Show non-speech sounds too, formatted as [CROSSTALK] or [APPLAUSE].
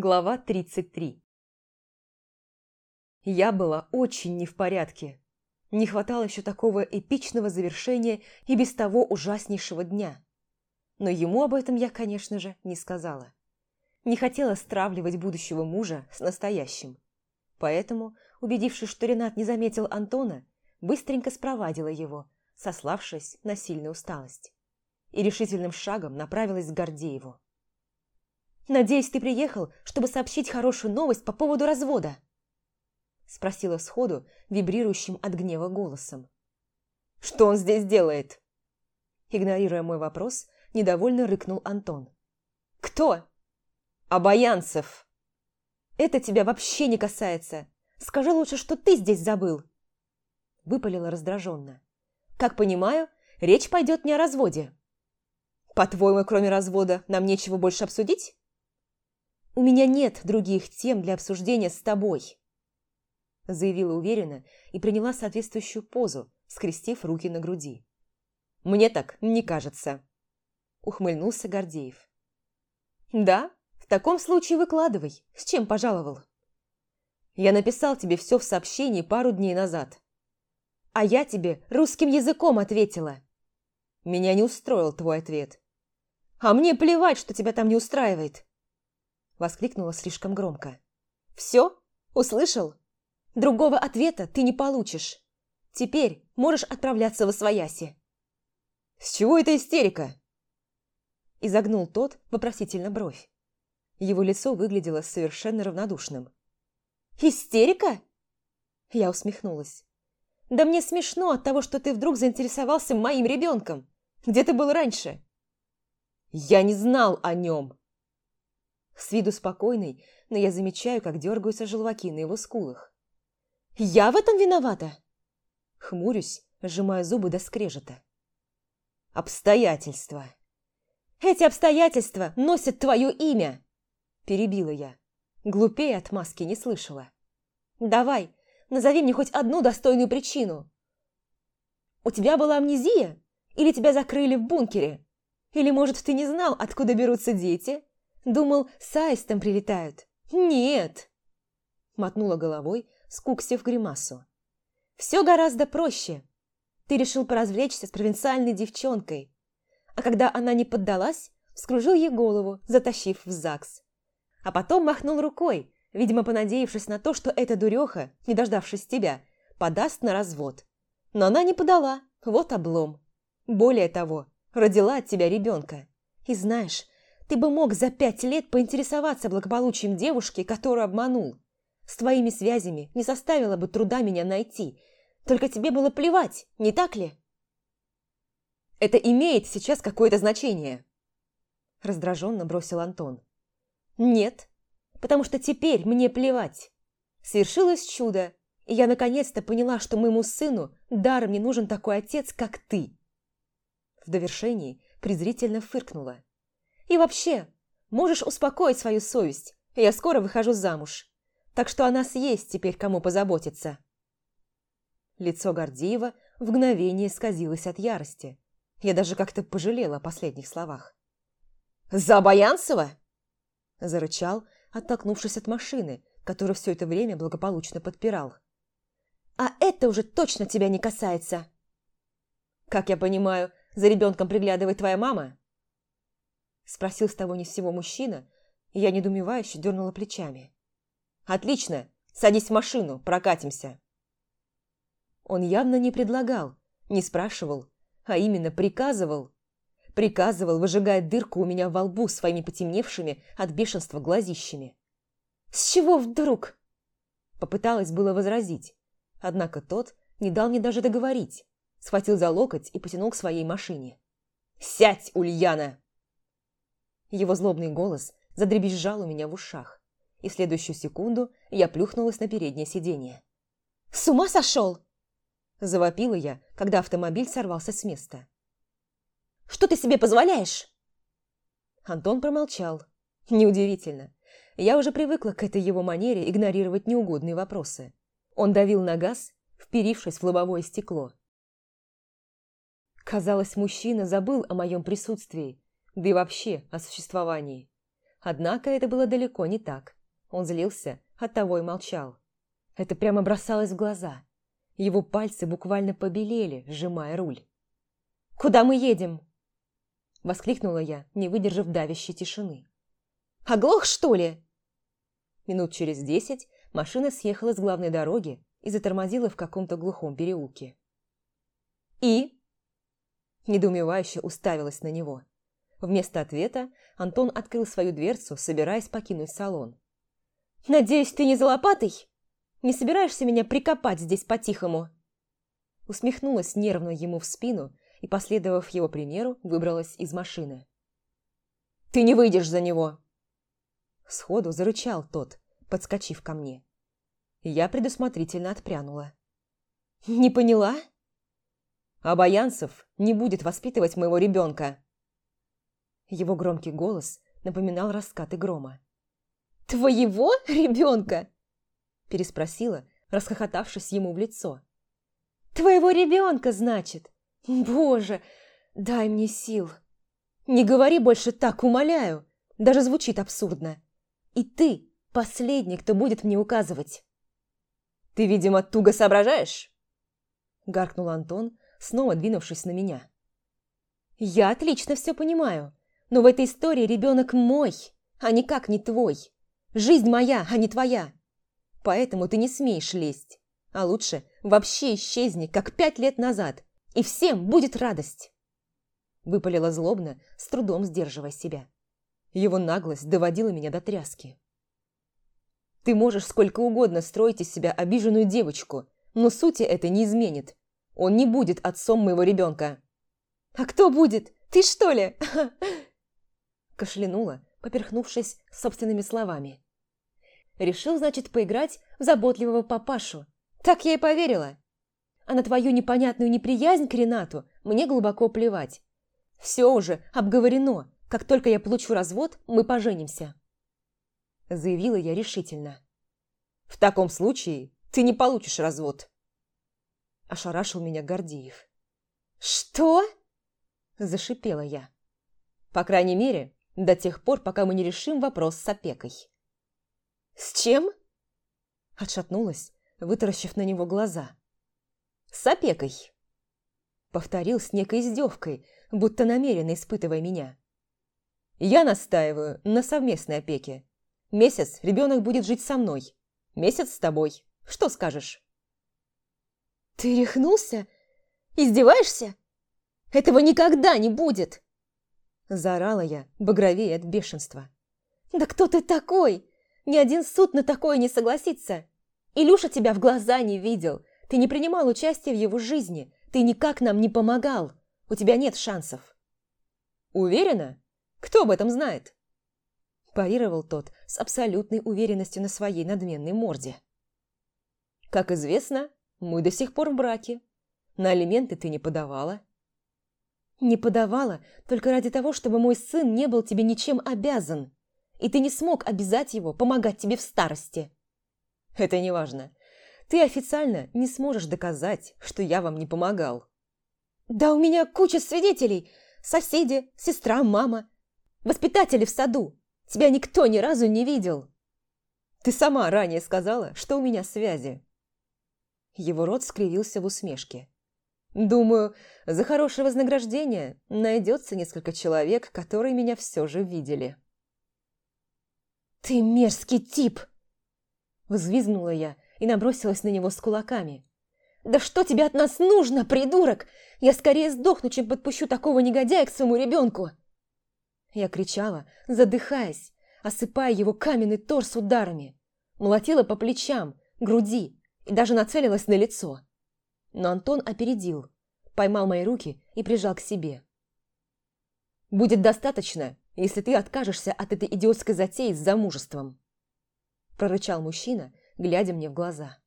Глава 33 Я была очень не в порядке. Не хватало еще такого эпичного завершения и без того ужаснейшего дня. Но ему об этом я, конечно же, не сказала. Не хотела стравливать будущего мужа с настоящим. Поэтому, убедившись, что Ренат не заметил Антона, быстренько спровадила его, сославшись на сильную усталость. И решительным шагом направилась к Гордееву. «Надеюсь, ты приехал, чтобы сообщить хорошую новость по поводу развода?» Спросила сходу, вибрирующим от гнева голосом. «Что он здесь делает?» Игнорируя мой вопрос, недовольно рыкнул Антон. «Кто?» «Обаянцев!» «Это тебя вообще не касается. Скажи лучше, что ты здесь забыл!» Выпалила раздраженно. «Как понимаю, речь пойдет не о разводе». «По-твоему, кроме развода, нам нечего больше обсудить?» «У меня нет других тем для обсуждения с тобой», заявила уверенно и приняла соответствующую позу, скрестив руки на груди. «Мне так не кажется», ухмыльнулся Гордеев. «Да? В таком случае выкладывай. С чем пожаловал?» «Я написал тебе все в сообщении пару дней назад. А я тебе русским языком ответила. Меня не устроил твой ответ. А мне плевать, что тебя там не устраивает. Воскликнула слишком громко. «Все? Услышал? Другого ответа ты не получишь. Теперь можешь отправляться в Освояси». «С чего эта истерика?» Изогнул тот вопросительно бровь. Его лицо выглядело совершенно равнодушным. «Истерика?» Я усмехнулась. «Да мне смешно от того, что ты вдруг заинтересовался моим ребенком. Где ты был раньше?» «Я не знал о нем!» С виду спокойный, но я замечаю, как дергаются желваки на его скулах. «Я в этом виновата?» Хмурюсь, сжимая зубы до скрежета. «Обстоятельства!» «Эти обстоятельства носят твое имя!» Перебила я. Глупее от маски не слышала. «Давай, назови мне хоть одну достойную причину!» «У тебя была амнезия? Или тебя закрыли в бункере? Или, может, ты не знал, откуда берутся дети?» Думал, с аистом прилетают. Нет!» Мотнула головой, скуксив гримасу. «Все гораздо проще. Ты решил поразвлечься с провинциальной девчонкой. А когда она не поддалась, вскружил ей голову, затащив в ЗАГС. А потом махнул рукой, видимо, понадеявшись на то, что эта дуреха, не дождавшись тебя, подаст на развод. Но она не подала, вот облом. Более того, родила от тебя ребенка. И знаешь, ты бы мог за пять лет поинтересоваться благополучием девушки, которую обманул. С твоими связями не составило бы труда меня найти. Только тебе было плевать, не так ли? Это имеет сейчас какое-то значение. Раздраженно бросил Антон. Нет, потому что теперь мне плевать. Свершилось чудо, и я наконец-то поняла, что моему сыну даром не нужен такой отец, как ты. В довершении презрительно фыркнула. И вообще, можешь успокоить свою совесть, я скоро выхожу замуж. Так что о нас есть теперь кому позаботиться». Лицо Гордеева в мгновение сказилось от ярости. Я даже как-то пожалела о последних словах. «За Баянцева?» Зарычал, оттолкнувшись от машины, которую все это время благополучно подпирал. «А это уже точно тебя не касается!» «Как я понимаю, за ребенком приглядывает твоя мама?» Спросил с того ни с сего мужчина, и я недоумевающе дернула плечами. «Отлично! Садись в машину, прокатимся!» Он явно не предлагал, не спрашивал, а именно приказывал. Приказывал, выжигая дырку у меня во лбу своими потемневшими от бешенства глазищами. «С чего вдруг?» Попыталась было возразить, однако тот не дал мне даже договорить, схватил за локоть и потянул к своей машине. «Сядь, Ульяна!» Его злобный голос задребезжал у меня в ушах, и в следующую секунду я плюхнулась на переднее сиденье. «С ума сошел!» Завопила я, когда автомобиль сорвался с места. «Что ты себе позволяешь?» Антон промолчал. Неудивительно. Я уже привыкла к этой его манере игнорировать неугодные вопросы. Он давил на газ, вперившись в лобовое стекло. Казалось, мужчина забыл о моем присутствии да и вообще о существовании. Однако это было далеко не так. Он злился, оттого и молчал. Это прямо бросалось в глаза. Его пальцы буквально побелели, сжимая руль. «Куда мы едем?» Воскликнула я, не выдержав давящей тишины. «Оглох, что ли?» Минут через десять машина съехала с главной дороги и затормозила в каком-то глухом переулке. «И?» Недоумевающе уставилась на него. Вместо ответа Антон открыл свою дверцу, собираясь покинуть салон. «Надеюсь, ты не за лопатой? Не собираешься меня прикопать здесь по-тихому?» Усмехнулась нервно ему в спину и, последовав его примеру, выбралась из машины. «Ты не выйдешь за него!» Сходу зарычал тот, подскочив ко мне. Я предусмотрительно отпрянула. «Не поняла?» «Абаянцев не будет воспитывать моего ребенка!» Его громкий голос напоминал раскаты грома. «Твоего ребенка?» Переспросила, расхохотавшись ему в лицо. «Твоего ребенка, значит? Боже, дай мне сил!» «Не говори больше так, умоляю!» Даже звучит абсурдно. «И ты последний, кто будет мне указывать!» «Ты, видимо, туго соображаешь?» Гаркнул Антон, снова двинувшись на меня. «Я отлично все понимаю, но в этой истории ребенок мой, а никак не твой. Жизнь моя, а не твоя. Поэтому ты не смеешь лезть. А лучше вообще исчезни, как пять лет назад, и всем будет радость!» Выпалила злобно, с трудом сдерживая себя. Его наглость доводила меня до тряски. Ты можешь сколько угодно строить из себя обиженную девочку, но сути это не изменит. Он не будет отцом моего ребенка. «А кто будет? Ты что ли?» [LAUGHS] Кашлянула, поперхнувшись собственными словами. Решил, значит, поиграть в заботливого папашу. Так я и поверила. А на твою непонятную неприязнь к Ренату мне глубоко плевать. Все уже обговорено. Как только я получу развод, мы поженимся заявила я решительно. «В таком случае ты не получишь развод!» Ошарашил меня Гордеев. «Что?» Зашипела я. «По крайней мере, до тех пор, пока мы не решим вопрос с опекой». «С чем?» Отшатнулась, вытаращив на него глаза. «С опекой!» Повторил с некой издевкой, будто намеренно испытывая меня. «Я настаиваю на совместной опеке. Месяц ребенок будет жить со мной. Месяц с тобой. Что скажешь?» «Ты рехнулся? Издеваешься? Этого никогда не будет!» Заорала я, багровее от бешенства. «Да кто ты такой? Ни один суд на такое не согласится. Илюша тебя в глаза не видел. Ты не принимал участия в его жизни. Ты никак нам не помогал. У тебя нет шансов». «Уверена? Кто об этом знает?» парировал тот с абсолютной уверенностью на своей надменной морде. «Как известно, мы до сих пор в браке. На алименты ты не подавала». «Не подавала только ради того, чтобы мой сын не был тебе ничем обязан, и ты не смог обязать его помогать тебе в старости». «Это не важно. Ты официально не сможешь доказать, что я вам не помогал». «Да у меня куча свидетелей. Соседи, сестра, мама, воспитатели в саду. Тебя никто ни разу не видел. Ты сама ранее сказала, что у меня связи. Его рот скривился в усмешке. Думаю, за хорошее вознаграждение найдется несколько человек, которые меня все же видели. «Ты мерзкий тип!» Взвизгнула я и набросилась на него с кулаками. «Да что тебе от нас нужно, придурок? Я скорее сдохну, чем подпущу такого негодяя к своему ребенку!» Я кричала, задыхаясь, осыпая его каменный торс ударами. Молотила по плечам, груди и даже нацелилась на лицо. Но Антон опередил, поймал мои руки и прижал к себе. «Будет достаточно, если ты откажешься от этой идиотской затеи с замужеством», прорычал мужчина, глядя мне в глаза.